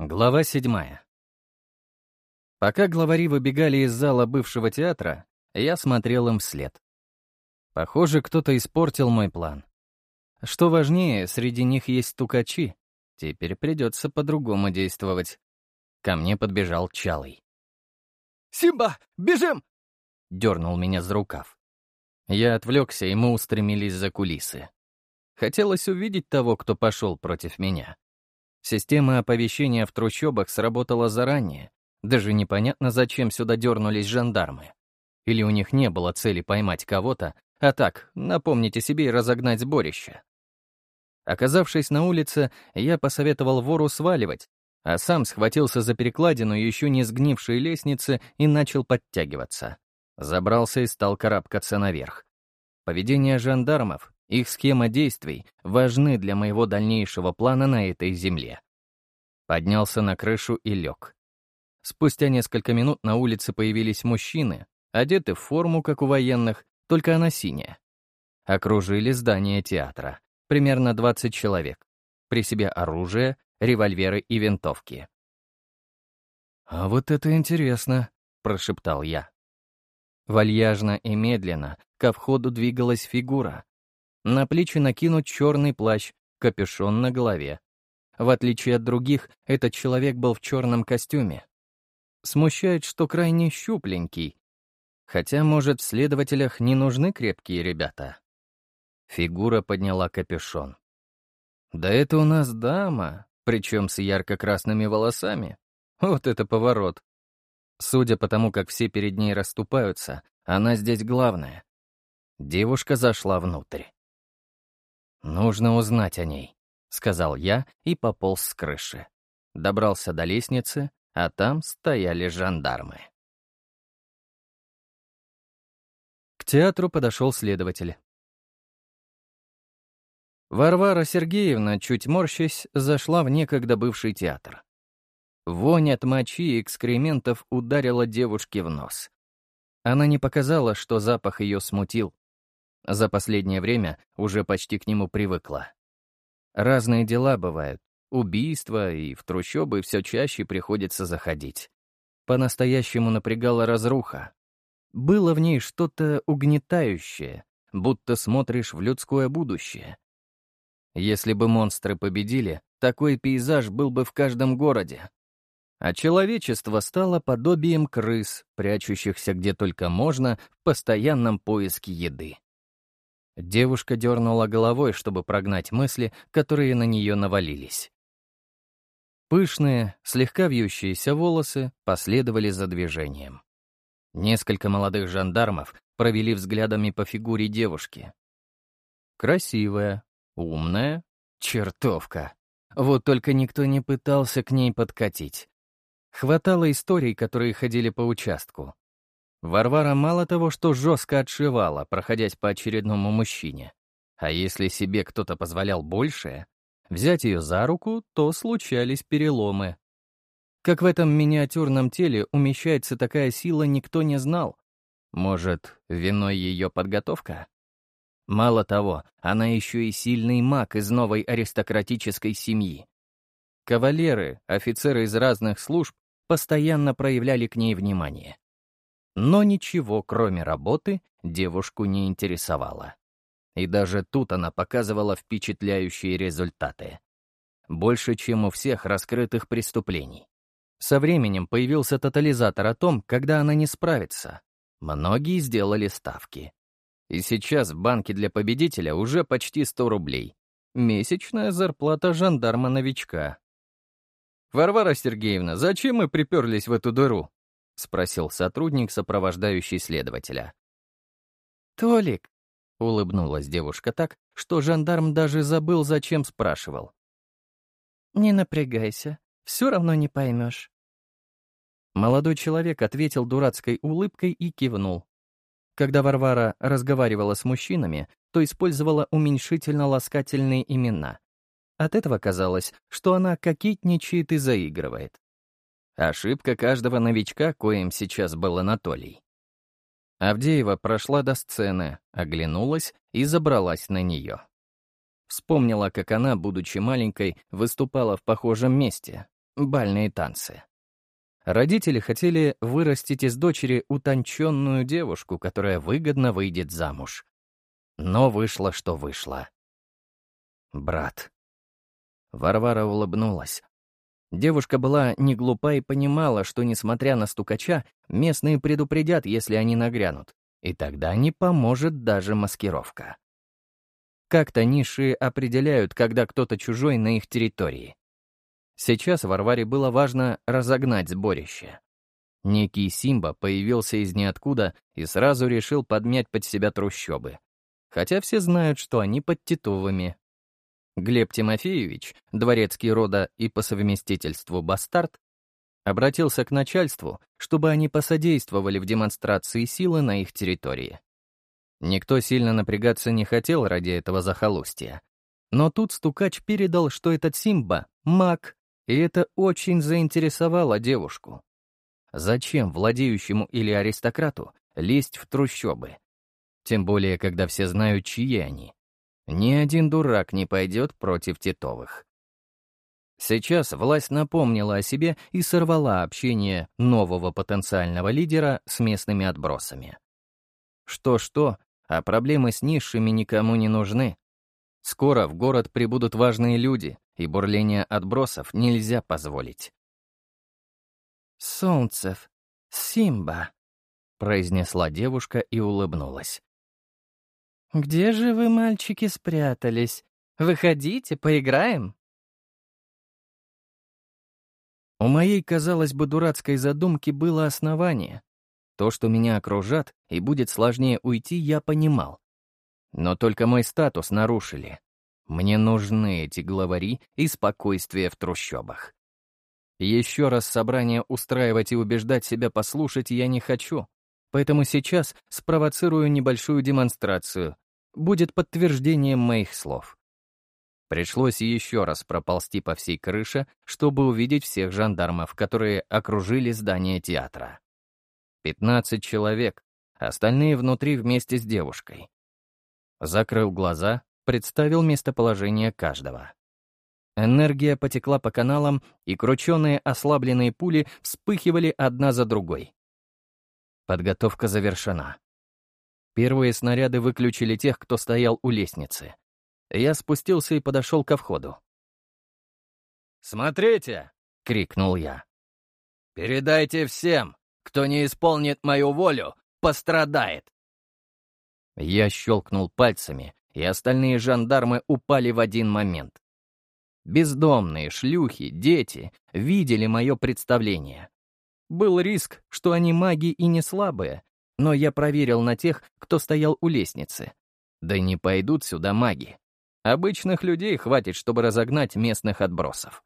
Глава седьмая. Пока главари выбегали из зала бывшего театра, я смотрел им вслед. Похоже, кто-то испортил мой план. Что важнее, среди них есть тукачи. Теперь придется по-другому действовать. Ко мне подбежал Чалый. «Симба, бежим!» — дернул меня за рукав. Я отвлекся, и мы устремились за кулисы. Хотелось увидеть того, кто пошел против меня. Система оповещения в трущобах сработала заранее. Даже непонятно, зачем сюда дернулись жандармы. Или у них не было цели поймать кого-то, а так, напомнить о себе и разогнать сборище. Оказавшись на улице, я посоветовал вору сваливать, а сам схватился за перекладину еще не сгнившей лестницы и начал подтягиваться. Забрался и стал карабкаться наверх. Поведение жандармов их схема действий важны для моего дальнейшего плана на этой земле. Поднялся на крышу и лег. Спустя несколько минут на улице появились мужчины, одеты в форму, как у военных, только она синяя. Окружили здание театра. Примерно 20 человек. При себе оружие, револьверы и винтовки. «А вот это интересно», — прошептал я. Вальяжно и медленно ко входу двигалась фигура, на плечи накинут черный плащ, капюшон на голове. В отличие от других, этот человек был в черном костюме. Смущает, что крайне щупленький. Хотя, может, в следователях не нужны крепкие ребята. Фигура подняла капюшон. «Да это у нас дама, причем с ярко-красными волосами. Вот это поворот!» Судя по тому, как все перед ней расступаются, она здесь главная. Девушка зашла внутрь. «Нужно узнать о ней», — сказал я и пополз с крыши. Добрался до лестницы, а там стояли жандармы. К театру подошел следователь. Варвара Сергеевна, чуть морщась, зашла в некогда бывший театр. Вонь от мочи и экскрементов ударила девушке в нос. Она не показала, что запах ее смутил, за последнее время уже почти к нему привыкла. Разные дела бывают. Убийства, и в трущобы все чаще приходится заходить. По-настоящему напрягала разруха. Было в ней что-то угнетающее, будто смотришь в людское будущее. Если бы монстры победили, такой пейзаж был бы в каждом городе. А человечество стало подобием крыс, прячущихся где только можно в постоянном поиске еды. Девушка дернула головой, чтобы прогнать мысли, которые на нее навалились. Пышные, слегка вьющиеся волосы последовали за движением. Несколько молодых жандармов провели взглядами по фигуре девушки. Красивая, умная, чертовка. Вот только никто не пытался к ней подкатить. Хватало историй, которые ходили по участку. Варвара мало того, что жестко отшивала, проходясь по очередному мужчине. А если себе кто-то позволял большее, взять ее за руку, то случались переломы. Как в этом миниатюрном теле умещается такая сила, никто не знал. Может, виной ее подготовка? Мало того, она еще и сильный маг из новой аристократической семьи. Кавалеры, офицеры из разных служб постоянно проявляли к ней внимание. Но ничего, кроме работы, девушку не интересовало. И даже тут она показывала впечатляющие результаты. Больше, чем у всех раскрытых преступлений. Со временем появился тотализатор о том, когда она не справится. Многие сделали ставки. И сейчас в банке для победителя уже почти 100 рублей. Месячная зарплата жандарма-новичка. «Варвара Сергеевна, зачем мы приперлись в эту дыру?» — спросил сотрудник, сопровождающий следователя. «Толик», — улыбнулась девушка так, что жандарм даже забыл, зачем спрашивал. «Не напрягайся, все равно не поймешь». Молодой человек ответил дурацкой улыбкой и кивнул. Когда Варвара разговаривала с мужчинами, то использовала уменьшительно-ласкательные имена. От этого казалось, что она кокетничает и заигрывает. Ошибка каждого новичка, коим сейчас был Анатолий. Авдеева прошла до сцены, оглянулась и забралась на нее. Вспомнила, как она, будучи маленькой, выступала в похожем месте. бальные танцы. Родители хотели вырастить из дочери утонченную девушку, которая выгодно выйдет замуж. Но вышло, что вышло. Брат. Варвара улыбнулась. Девушка была не глупа и понимала, что, несмотря на стукача, местные предупредят, если они нагрянут, и тогда не поможет даже маскировка. Как-то ниши определяют, когда кто-то чужой на их территории. Сейчас Варваре было важно разогнать сборище. Некий Симба появился из ниоткуда и сразу решил подмять под себя трущобы. Хотя все знают, что они под Титовыми. Глеб Тимофеевич, дворецкий рода и по совместительству бастард, обратился к начальству, чтобы они посодействовали в демонстрации силы на их территории. Никто сильно напрягаться не хотел ради этого захолустья. Но тут стукач передал, что этот Симба — маг, и это очень заинтересовало девушку. Зачем владеющему или аристократу лезть в трущобы? Тем более, когда все знают, чьи они. Ни один дурак не пойдет против Титовых. Сейчас власть напомнила о себе и сорвала общение нового потенциального лидера с местными отбросами. Что-что, а проблемы с низшими никому не нужны. Скоро в город прибудут важные люди, и бурление отбросов нельзя позволить. «Солнцев, Симба», — произнесла девушка и улыбнулась. «Где же вы, мальчики, спрятались? Выходите, поиграем?» У моей, казалось бы, дурацкой задумки было основание. То, что меня окружат, и будет сложнее уйти, я понимал. Но только мой статус нарушили. Мне нужны эти главари и спокойствие в трущобах. Еще раз собрание устраивать и убеждать себя послушать я не хочу, поэтому сейчас спровоцирую небольшую демонстрацию. Будет подтверждением моих слов. Пришлось еще раз проползти по всей крыше, чтобы увидеть всех жандармов, которые окружили здание театра. Пятнадцать человек, остальные внутри вместе с девушкой. Закрыл глаза, представил местоположение каждого. Энергия потекла по каналам, и крученные ослабленные пули вспыхивали одна за другой. Подготовка завершена. Первые снаряды выключили тех, кто стоял у лестницы. Я спустился и подошел ко входу. «Смотрите!» — крикнул я. «Передайте всем, кто не исполнит мою волю, пострадает!» Я щелкнул пальцами, и остальные жандармы упали в один момент. Бездомные, шлюхи, дети видели мое представление. Был риск, что они маги и не слабые, но я проверил на тех, кто стоял у лестницы. Да не пойдут сюда маги. Обычных людей хватит, чтобы разогнать местных отбросов.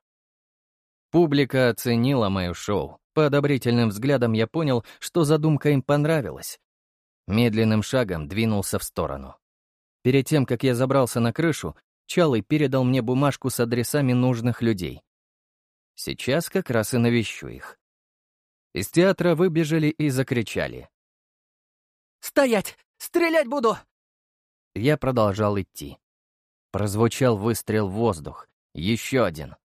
Публика оценила мое шоу. По одобрительным взглядам я понял, что задумка им понравилась. Медленным шагом двинулся в сторону. Перед тем, как я забрался на крышу, Чалый передал мне бумажку с адресами нужных людей. Сейчас как раз и навещу их. Из театра выбежали и закричали. «Стоять! Стрелять буду!» Я продолжал идти. Прозвучал выстрел в воздух. Еще один.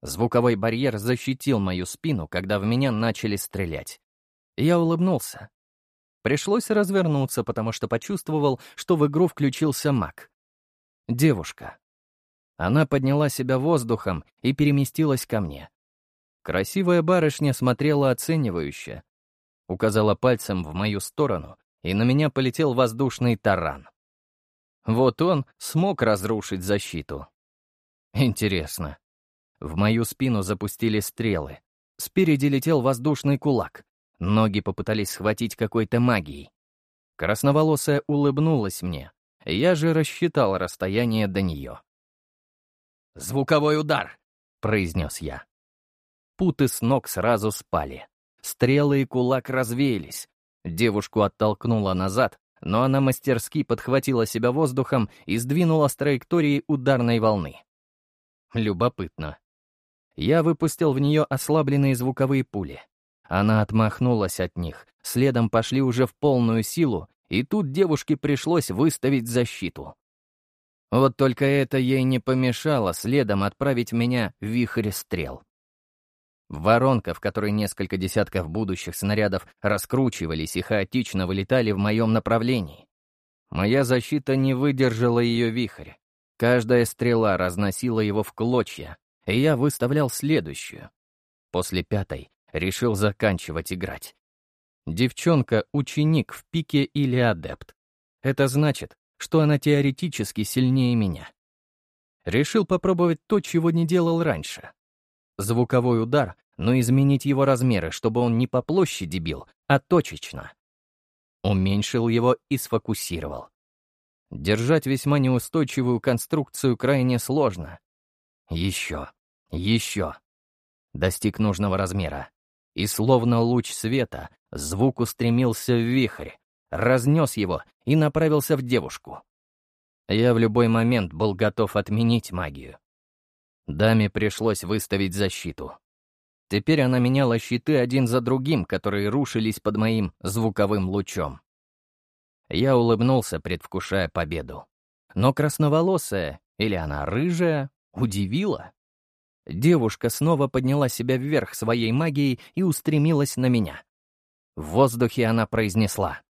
Звуковой барьер защитил мою спину, когда в меня начали стрелять. Я улыбнулся. Пришлось развернуться, потому что почувствовал, что в игру включился маг. Девушка. Она подняла себя воздухом и переместилась ко мне. Красивая барышня смотрела оценивающе. Указала пальцем в мою сторону, и на меня полетел воздушный таран. Вот он смог разрушить защиту. Интересно. В мою спину запустили стрелы. Спереди летел воздушный кулак. Ноги попытались схватить какой-то магией. Красноволосая улыбнулась мне. Я же рассчитал расстояние до нее. «Звуковой удар!» — произнес я. Путы с ног сразу спали. Стрелы и кулак развеялись. Девушку оттолкнула назад, но она мастерски подхватила себя воздухом и сдвинула с траектории ударной волны. Любопытно. Я выпустил в нее ослабленные звуковые пули. Она отмахнулась от них, следом пошли уже в полную силу, и тут девушке пришлось выставить защиту. Вот только это ей не помешало следом отправить меня в вихрь стрел. Воронка, в которой несколько десятков будущих снарядов раскручивались и хаотично вылетали в моем направлении. Моя защита не выдержала ее вихрь. Каждая стрела разносила его в клочья, и я выставлял следующую. После пятой решил заканчивать играть. Девчонка — ученик в пике или адепт. Это значит, что она теоретически сильнее меня. Решил попробовать то, чего не делал раньше. Звуковой удар, но изменить его размеры, чтобы он не по площади бил, а точечно. Уменьшил его и сфокусировал. Держать весьма неустойчивую конструкцию крайне сложно. Еще, еще. Достиг нужного размера. И словно луч света, звук устремился в вихрь, разнес его и направился в девушку. Я в любой момент был готов отменить магию. Даме пришлось выставить защиту. Теперь она меняла щиты один за другим, которые рушились под моим звуковым лучом. Я улыбнулся, предвкушая победу. Но красноволосая, или она рыжая, удивила. Девушка снова подняла себя вверх своей магией и устремилась на меня. В воздухе она произнесла.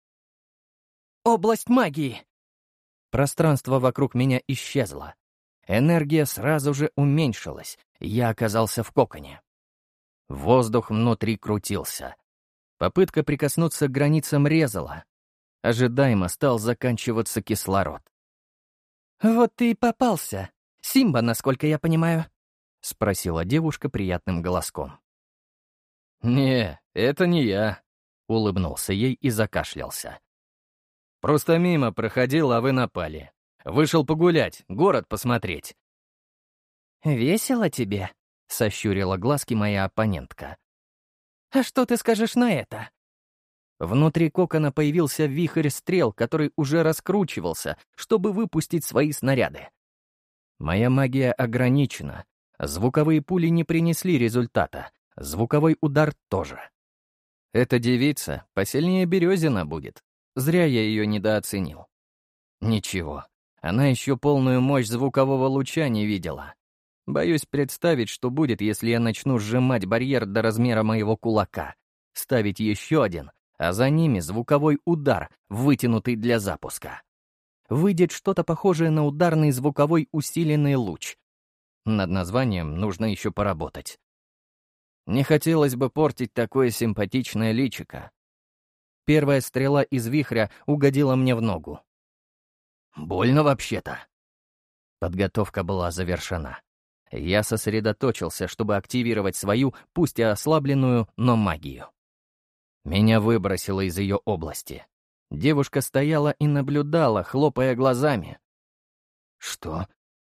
«Область магии!» Пространство вокруг меня исчезло. Энергия сразу же уменьшилась, я оказался в коконе. Воздух внутри крутился. Попытка прикоснуться к границам резала. Ожидаемо стал заканчиваться кислород. «Вот ты и попался. Симба, насколько я понимаю», — спросила девушка приятным голоском. «Не, это не я», — улыбнулся ей и закашлялся. «Просто мимо проходил, а вы напали. Вышел погулять, город посмотреть». «Весело тебе?» — сощурила глазки моя оппонентка. «А что ты скажешь на это?» Внутри кокона появился вихрь стрел, который уже раскручивался, чтобы выпустить свои снаряды. Моя магия ограничена. Звуковые пули не принесли результата. Звуковой удар тоже. Эта девица посильнее Березина будет. Зря я ее недооценил. Ничего, она еще полную мощь звукового луча не видела. Боюсь представить, что будет, если я начну сжимать барьер до размера моего кулака, ставить еще один, а за ними звуковой удар, вытянутый для запуска. Выйдет что-то похожее на ударный звуковой усиленный луч. Над названием нужно еще поработать. Не хотелось бы портить такое симпатичное личико. Первая стрела из вихря угодила мне в ногу. Больно вообще-то. Подготовка была завершена. Я сосредоточился, чтобы активировать свою, пусть и ослабленную, но магию. Меня выбросило из ее области. Девушка стояла и наблюдала, хлопая глазами. «Что?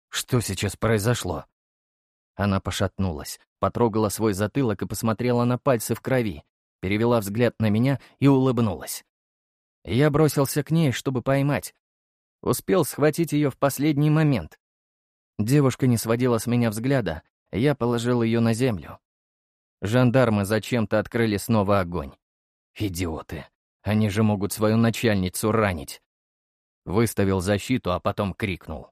Что сейчас произошло?» Она пошатнулась, потрогала свой затылок и посмотрела на пальцы в крови, перевела взгляд на меня и улыбнулась. Я бросился к ней, чтобы поймать. Успел схватить ее в последний момент. Девушка не сводила с меня взгляда, я положил ее на землю. Жандармы зачем-то открыли снова огонь. Идиоты. Они же могут свою начальницу ранить. Выставил защиту, а потом крикнул.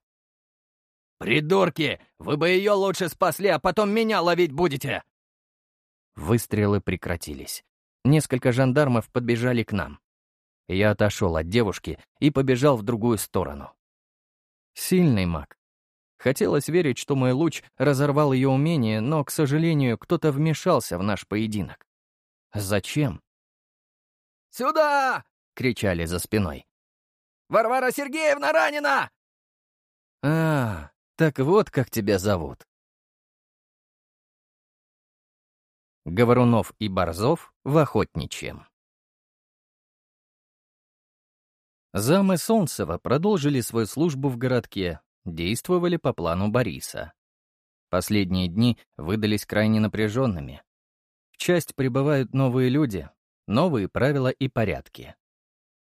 «Придурки! Вы бы ее лучше спасли, а потом меня ловить будете!» Выстрелы прекратились. Несколько жандармов подбежали к нам. Я отошел от девушки и побежал в другую сторону. Сильный маг, Хотелось верить, что мой луч разорвал ее умение, но, к сожалению, кто-то вмешался в наш поединок. Зачем? «Сюда!» — кричали за спиной. «Варвара Сергеевна ранена!» «А, так вот как тебя зовут». Говорунов и Борзов в охотничьем. Замы Солнцева продолжили свою службу в городке, действовали по плану Бориса. Последние дни выдались крайне напряженными. В часть прибывают новые люди, новые правила и порядки.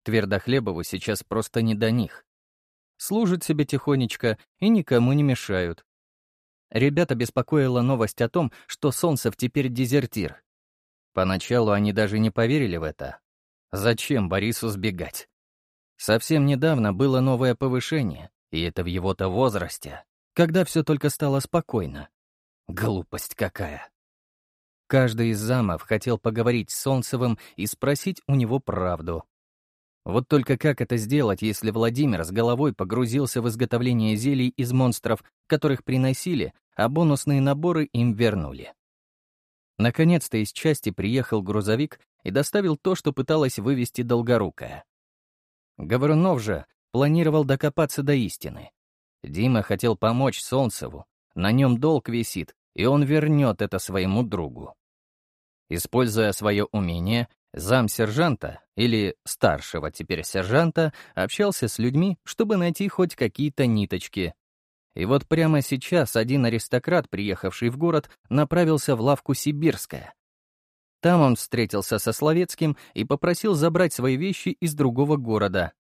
Твердохлебову сейчас просто не до них. Служат себе тихонечко и никому не мешают. Ребята беспокоила новость о том, что Солнцев теперь дезертир. Поначалу они даже не поверили в это. Зачем Борису сбегать? Совсем недавно было новое повышение, и это в его-то возрасте, когда все только стало спокойно. Глупость какая. Каждый из замов хотел поговорить с Солнцевым и спросить у него правду. Вот только как это сделать, если Владимир с головой погрузился в изготовление зелий из монстров, которых приносили, а бонусные наборы им вернули? Наконец-то из части приехал грузовик и доставил то, что пыталась вывести Долгорукая. Говорунов же планировал докопаться до истины. Дима хотел помочь Солнцеву, на нем долг висит, и он вернет это своему другу. Используя свое умение, зам сержанта, или старшего теперь сержанта, общался с людьми, чтобы найти хоть какие-то ниточки. И вот прямо сейчас один аристократ, приехавший в город, направился в лавку «Сибирская». Там он встретился со Словецким и попросил забрать свои вещи из другого города.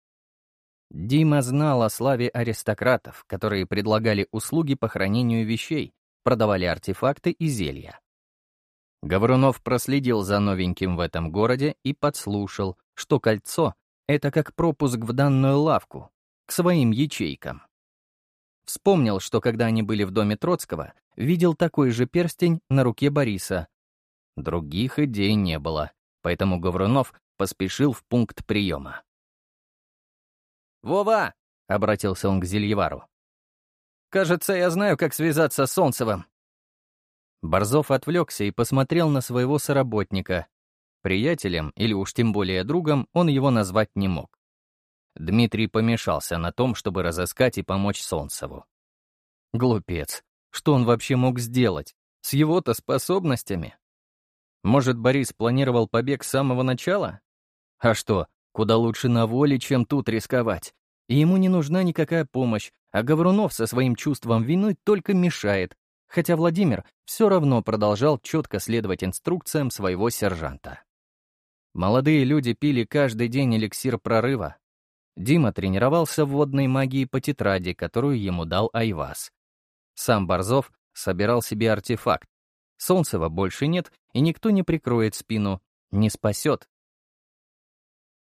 Дима знал о славе аристократов, которые предлагали услуги по хранению вещей, продавали артефакты и зелья. Говорунов проследил за новеньким в этом городе и подслушал, что кольцо — это как пропуск в данную лавку, к своим ячейкам. Вспомнил, что когда они были в доме Троцкого, видел такой же перстень на руке Бориса. Других идей не было, поэтому Говорунов поспешил в пункт приема. «Вова!» — обратился он к Зельевару. Кажется, я знаю, как связаться с Солнцевым». Борзов отвлекся и посмотрел на своего соработника. Приятелем, или уж тем более другом, он его назвать не мог. Дмитрий помешался на том, чтобы разыскать и помочь Солнцеву. Глупец. Что он вообще мог сделать? С его-то способностями? Может, Борис планировал побег с самого начала? А что, куда лучше на воле, чем тут рисковать? И ему не нужна никакая помощь, а Говорунов со своим чувством вины только мешает, хотя Владимир все равно продолжал четко следовать инструкциям своего сержанта. Молодые люди пили каждый день эликсир прорыва. Дима тренировался в водной магии по тетради, которую ему дал Айвас. Сам Борзов собирал себе артефакт. Солнцева больше нет, и никто не прикроет спину, не спасет.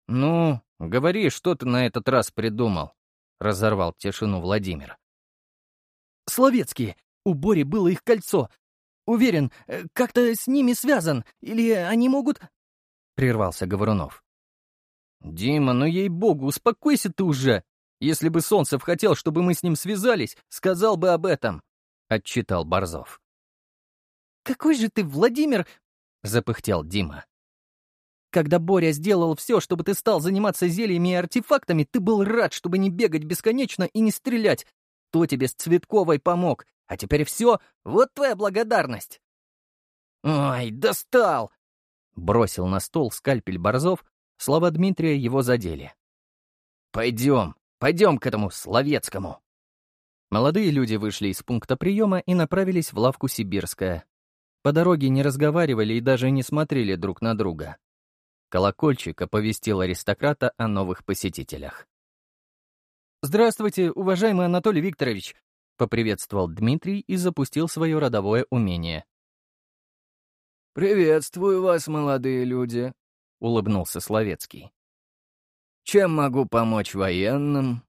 «Ну, говори, что ты на этот раз придумал?» — разорвал тишину Владимир. «Словецкие! У Бори было их кольцо! Уверен, э, как-то с ними связан, или они могут...» — прервался Говорунов. «Дима, ну ей-богу, успокойся ты уже! Если бы Солнцев хотел, чтобы мы с ним связались, сказал бы об этом!» — отчитал Борзов. «Какой же ты, Владимир!» — запыхтел Дима. Когда Боря сделал все, чтобы ты стал заниматься зельями и артефактами, ты был рад, чтобы не бегать бесконечно и не стрелять. Кто тебе с Цветковой помог? А теперь все, вот твоя благодарность. «Ой, достал!» Бросил на стол скальпель Борзов, слова Дмитрия его задели. «Пойдем, пойдем к этому Словецкому!» Молодые люди вышли из пункта приема и направились в лавку «Сибирская». По дороге не разговаривали и даже не смотрели друг на друга. Колокольчик оповестил аристократа о новых посетителях. «Здравствуйте, уважаемый Анатолий Викторович!» — поприветствовал Дмитрий и запустил свое родовое умение. «Приветствую вас, молодые люди», — улыбнулся Словецкий. «Чем могу помочь военным?»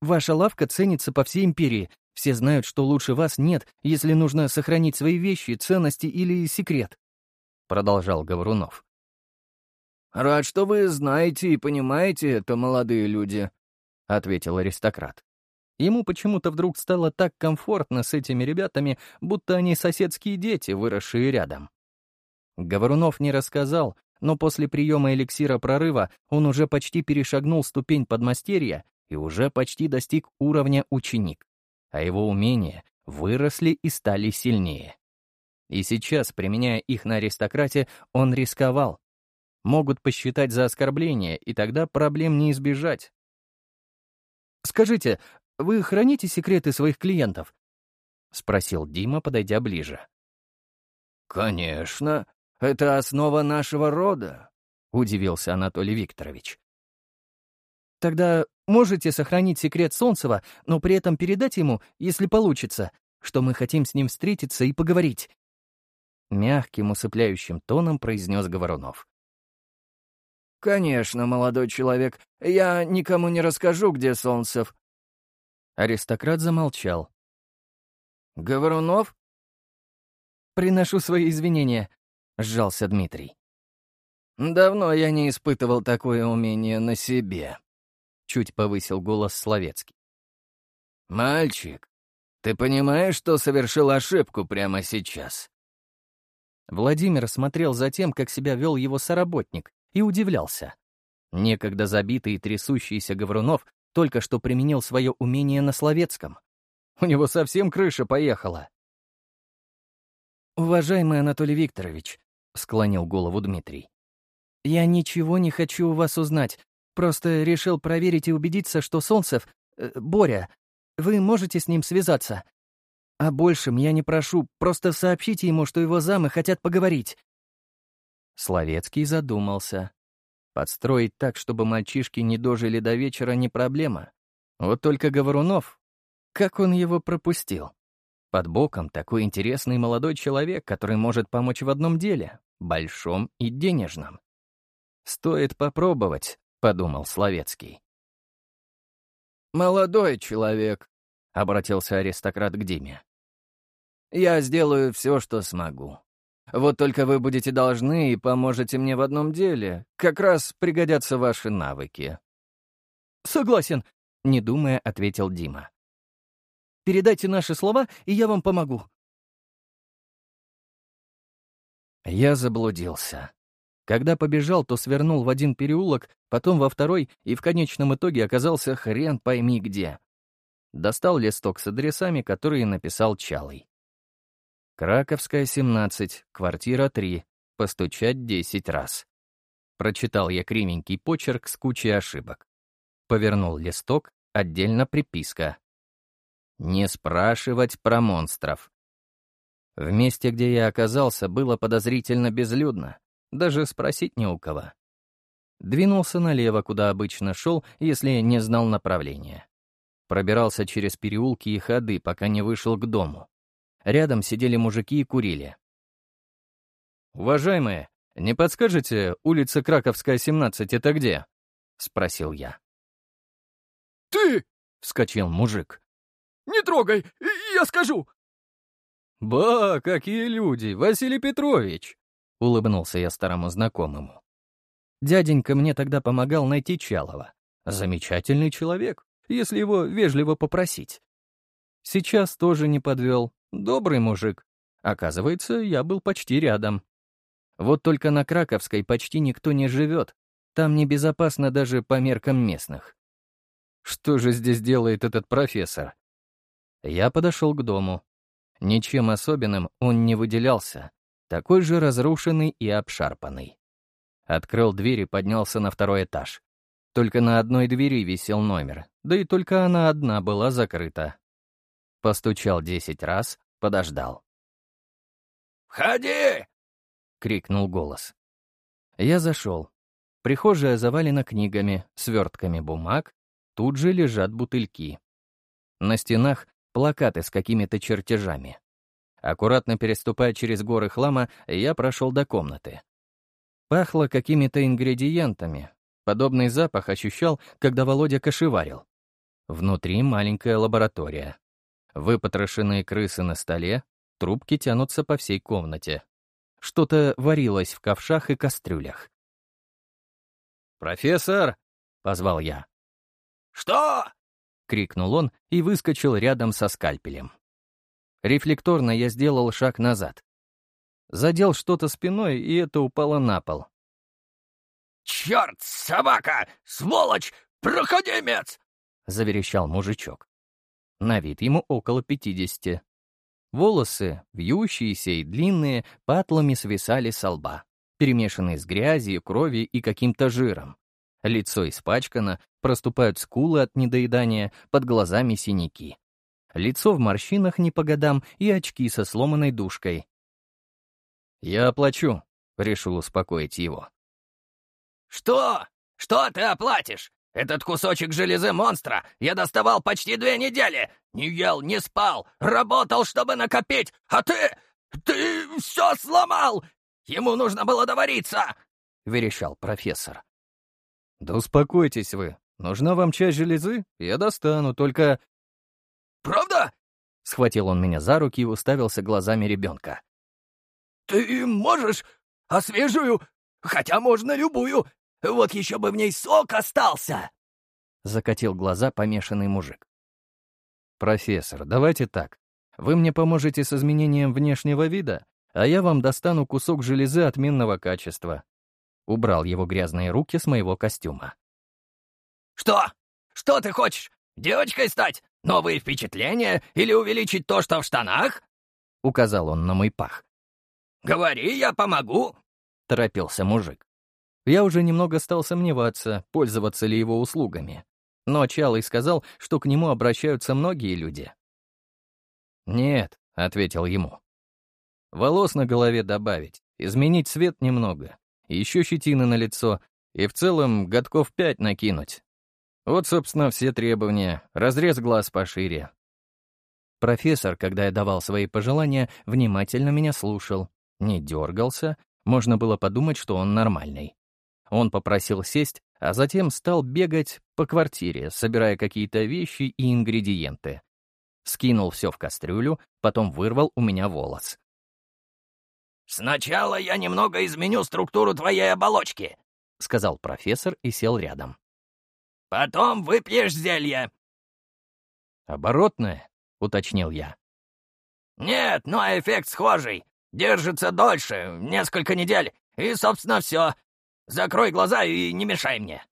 «Ваша лавка ценится по всей империи. Все знают, что лучше вас нет, если нужно сохранить свои вещи, ценности или секрет», — продолжал Говорунов. «Рад, что вы знаете и понимаете это, молодые люди», — ответил аристократ. Ему почему-то вдруг стало так комфортно с этими ребятами, будто они соседские дети, выросшие рядом. Говорунов не рассказал, но после приема эликсира прорыва он уже почти перешагнул ступень подмастерья и уже почти достиг уровня ученик, а его умения выросли и стали сильнее. И сейчас, применяя их на аристократе, он рисковал, Могут посчитать за оскорбление, и тогда проблем не избежать. «Скажите, вы храните секреты своих клиентов?» — спросил Дима, подойдя ближе. «Конечно, это основа нашего рода», — удивился Анатолий Викторович. «Тогда можете сохранить секрет Солнцева, но при этом передать ему, если получится, что мы хотим с ним встретиться и поговорить?» Мягким, усыпляющим тоном произнес Говорунов. «Конечно, молодой человек. Я никому не расскажу, где Солнцев». Аристократ замолчал. «Говорунов?» Приношу свои извинения», — сжался Дмитрий. «Давно я не испытывал такое умение на себе», — чуть повысил голос Словецкий. «Мальчик, ты понимаешь, что совершил ошибку прямо сейчас?» Владимир смотрел за тем, как себя вел его соработник, и удивлялся. Некогда забитый и трясущийся Говорунов только что применил свое умение на Словецком. У него совсем крыша поехала. «Уважаемый Анатолий Викторович», — склонил голову Дмитрий, «я ничего не хочу у вас узнать, просто решил проверить и убедиться, что Солнцев... Э, Боря, вы можете с ним связаться. О большем я не прошу, просто сообщите ему, что его замы хотят поговорить». Словецкий задумался. Подстроить так, чтобы мальчишки не дожили до вечера, не проблема. Вот только Говорунов, как он его пропустил? Под боком такой интересный молодой человек, который может помочь в одном деле — большом и денежном. «Стоит попробовать», — подумал Словецкий. «Молодой человек», — обратился аристократ к Диме. «Я сделаю все, что смогу. Вот только вы будете должны и поможете мне в одном деле. Как раз пригодятся ваши навыки». «Согласен», — не думая, ответил Дима. «Передайте наши слова, и я вам помогу». Я заблудился. Когда побежал, то свернул в один переулок, потом во второй, и в конечном итоге оказался хрен пойми где. Достал листок с адресами, которые написал Чалый. Краковская, 17, квартира 3, постучать 10 раз. Прочитал я кривенький почерк с кучей ошибок. Повернул листок, отдельно приписка. Не спрашивать про монстров. В месте, где я оказался, было подозрительно безлюдно. Даже спросить не у кого. Двинулся налево, куда обычно шел, если не знал направления. Пробирался через переулки и ходы, пока не вышел к дому. Рядом сидели мужики и курили. «Уважаемые, не подскажете, улица Краковская, 17, это где?» — спросил я. «Ты!» — вскочил мужик. «Не трогай, я скажу!» «Ба, какие люди! Василий Петрович!» — улыбнулся я старому знакомому. Дяденька мне тогда помогал найти Чалова. Замечательный человек, если его вежливо попросить. Сейчас тоже не подвел, Добрый мужик. Оказывается, я был почти рядом. Вот только на Краковской почти никто не живет. Там небезопасно даже по меркам местных. Что же здесь делает этот профессор? Я подошел к дому. Ничем особенным он не выделялся. Такой же разрушенный и обшарпанный. Открыл дверь и поднялся на второй этаж. Только на одной двери висел номер, да и только она одна была закрыта. Постучал десять раз, подождал. «Входи!» — крикнул голос. Я зашел. Прихожая завалена книгами, свертками бумаг, тут же лежат бутыльки. На стенах плакаты с какими-то чертежами. Аккуратно переступая через горы хлама, я прошел до комнаты. Пахло какими-то ингредиентами. Подобный запах ощущал, когда Володя кошеварил. Внутри маленькая лаборатория. Выпотрошенные крысы на столе, трубки тянутся по всей комнате. Что-то варилось в ковшах и кастрюлях. «Профессор!» — позвал я. «Что?» — крикнул он и выскочил рядом со скальпелем. Рефлекторно я сделал шаг назад. Задел что-то спиной, и это упало на пол. «Черт, собака! Сволочь! Проходимец!» — заверещал мужичок. На вид ему около пятидесяти. Волосы, вьющиеся и длинные, патлами свисали со лба, перемешанные с грязью, кровью и каким-то жиром. Лицо испачкано, проступают скулы от недоедания, под глазами синяки. Лицо в морщинах не по годам и очки со сломанной дужкой. «Я оплачу», — решил успокоить его. «Что? Что ты оплатишь? Этот кусочек железы монстра я доставал почти две недели. Не ел, не спал, работал, чтобы накопить, а ты... ты все сломал! Ему нужно было довариться!» — верещал профессор. «Да успокойтесь вы. Нужна вам часть железы? Я достану, только...» «Правда?» — схватил он меня за руки и уставился глазами ребенка. «Ты можешь? А свежую? Хотя можно любую. Вот еще бы в ней сок остался!» Закатил глаза помешанный мужик. «Профессор, давайте так. Вы мне поможете с изменением внешнего вида, а я вам достану кусок железы отменного качества». Убрал его грязные руки с моего костюма. «Что? Что ты хочешь? Девочкой стать? Новые впечатления или увеличить то, что в штанах?» — указал он на мой пах. «Говори, я помогу!» — торопился мужик. Я уже немного стал сомневаться, пользоваться ли его услугами. Но Чалый сказал, что к нему обращаются многие люди. «Нет», — ответил ему. «Волос на голове добавить, изменить цвет немного, еще щетины на лицо и в целом годков пять накинуть. Вот, собственно, все требования, разрез глаз пошире». Профессор, когда я давал свои пожелания, внимательно меня слушал, не дергался, можно было подумать, что он нормальный. Он попросил сесть, а затем стал бегать по квартире, собирая какие-то вещи и ингредиенты. Скинул все в кастрюлю, потом вырвал у меня волос. «Сначала я немного изменю структуру твоей оболочки», — сказал профессор и сел рядом. «Потом выпьешь зелье». «Оборотное?» — уточнил я. «Нет, но эффект схожий. Держится дольше, несколько недель, и, собственно, все. Закрой глаза и не мешай мне».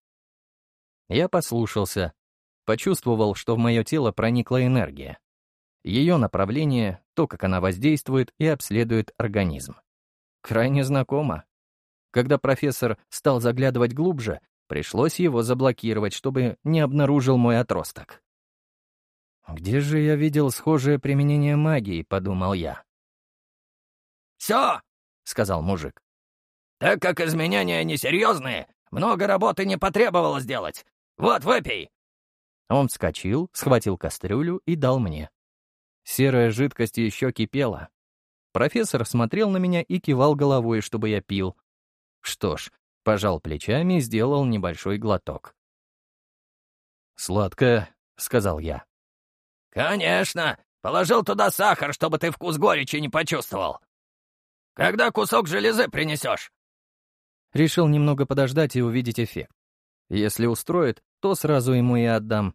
Я послушался, почувствовал, что в мое тело проникла энергия. Ее направление, то, как она воздействует и обследует организм. Крайне знакомо. Когда профессор стал заглядывать глубже, пришлось его заблокировать, чтобы не обнаружил мой отросток. «Где же я видел схожее применение магии?» — подумал я. «Все!» — сказал мужик. Так как изменения несерьезные, много работы не потребовалось делать. Вот, выпей!» Он вскочил, схватил кастрюлю и дал мне. Серая жидкость еще кипела. Профессор смотрел на меня и кивал головой, чтобы я пил. Что ж, пожал плечами и сделал небольшой глоток. «Сладкое», — сказал я. «Конечно! Положил туда сахар, чтобы ты вкус горечи не почувствовал. Когда кусок железы принесешь?» Решил немного подождать и увидеть эффект. Если устроит, то сразу ему и отдам.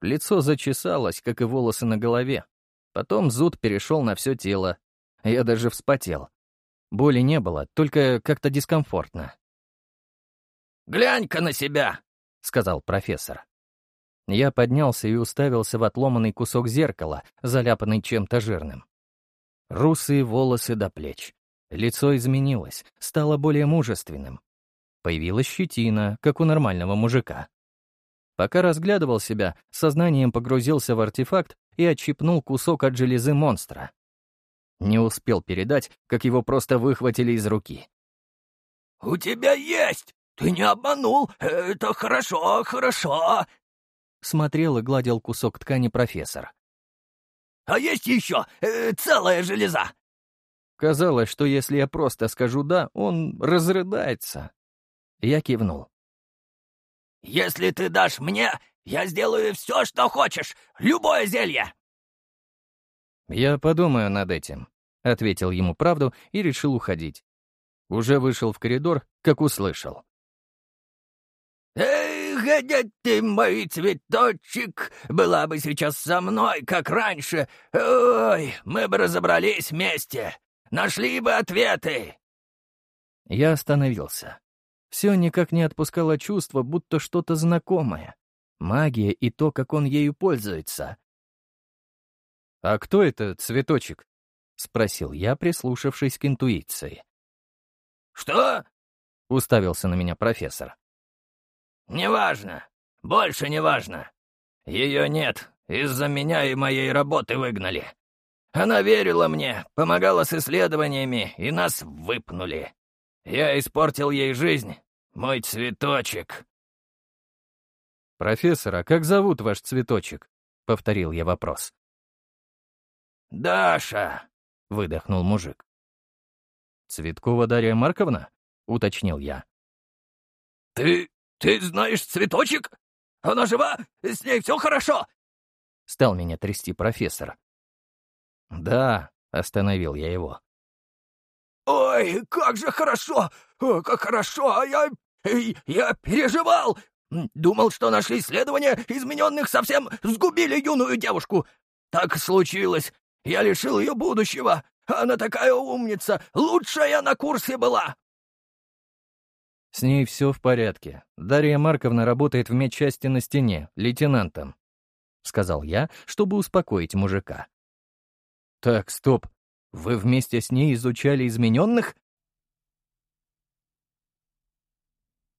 Лицо зачесалось, как и волосы на голове. Потом зуд перешел на все тело. Я даже вспотел. Боли не было, только как-то дискомфортно. «Глянь-ка на себя!» — сказал профессор. Я поднялся и уставился в отломанный кусок зеркала, заляпанный чем-то жирным. Русые волосы до плеч, Лицо изменилось, стало более мужественным. Появилась щетина, как у нормального мужика. Пока разглядывал себя, сознанием погрузился в артефакт и отщипнул кусок от железы монстра. Не успел передать, как его просто выхватили из руки. «У тебя есть! Ты не обманул! Это хорошо, хорошо!» Смотрел и гладил кусок ткани профессор. «А есть еще э, целая железа! Казалось, что если я просто скажу «да», он разрыдается. Я кивнул. «Если ты дашь мне, я сделаю все, что хочешь, любое зелье!» «Я подумаю над этим», — ответил ему правду и решил уходить. Уже вышел в коридор, как услышал. «Эх, где ты, мой цветочек, была бы сейчас со мной, как раньше. Ой, мы бы разобрались вместе. Нашли бы ответы!» Я остановился. Все никак не отпускало чувство, будто что-то знакомое. Магия и то, как он ею пользуется. «А кто это цветочек?» — спросил я, прислушавшись к интуиции. «Что?» — уставился на меня профессор. «Неважно. Больше неважно. Ее нет. Из-за меня и моей работы выгнали. Она верила мне, помогала с исследованиями, и нас выпнули. Я испортил ей жизнь, мой цветочек». «Профессор, а как зовут ваш цветочек?» — повторил я вопрос. «Даша», — выдохнул мужик. «Цветкова Дарья Марковна?» — уточнил я. «Ты... ты знаешь цветочек? Она жива? С ней все хорошо?» Стал меня трясти профессор. «Да», — остановил я его. Ой, как же хорошо! О, как хорошо! А я... я переживал! Думал, что наши исследования измененных совсем сгубили юную девушку. Так случилось. Я лишил ее будущего. Она такая умница, лучшая на курсе была. С ней все в порядке. Дарья Марковна работает в медчасти на стене, лейтенантом. Сказал я, чтобы успокоить мужика. Так, стоп. Вы вместе с ней изучали измененных?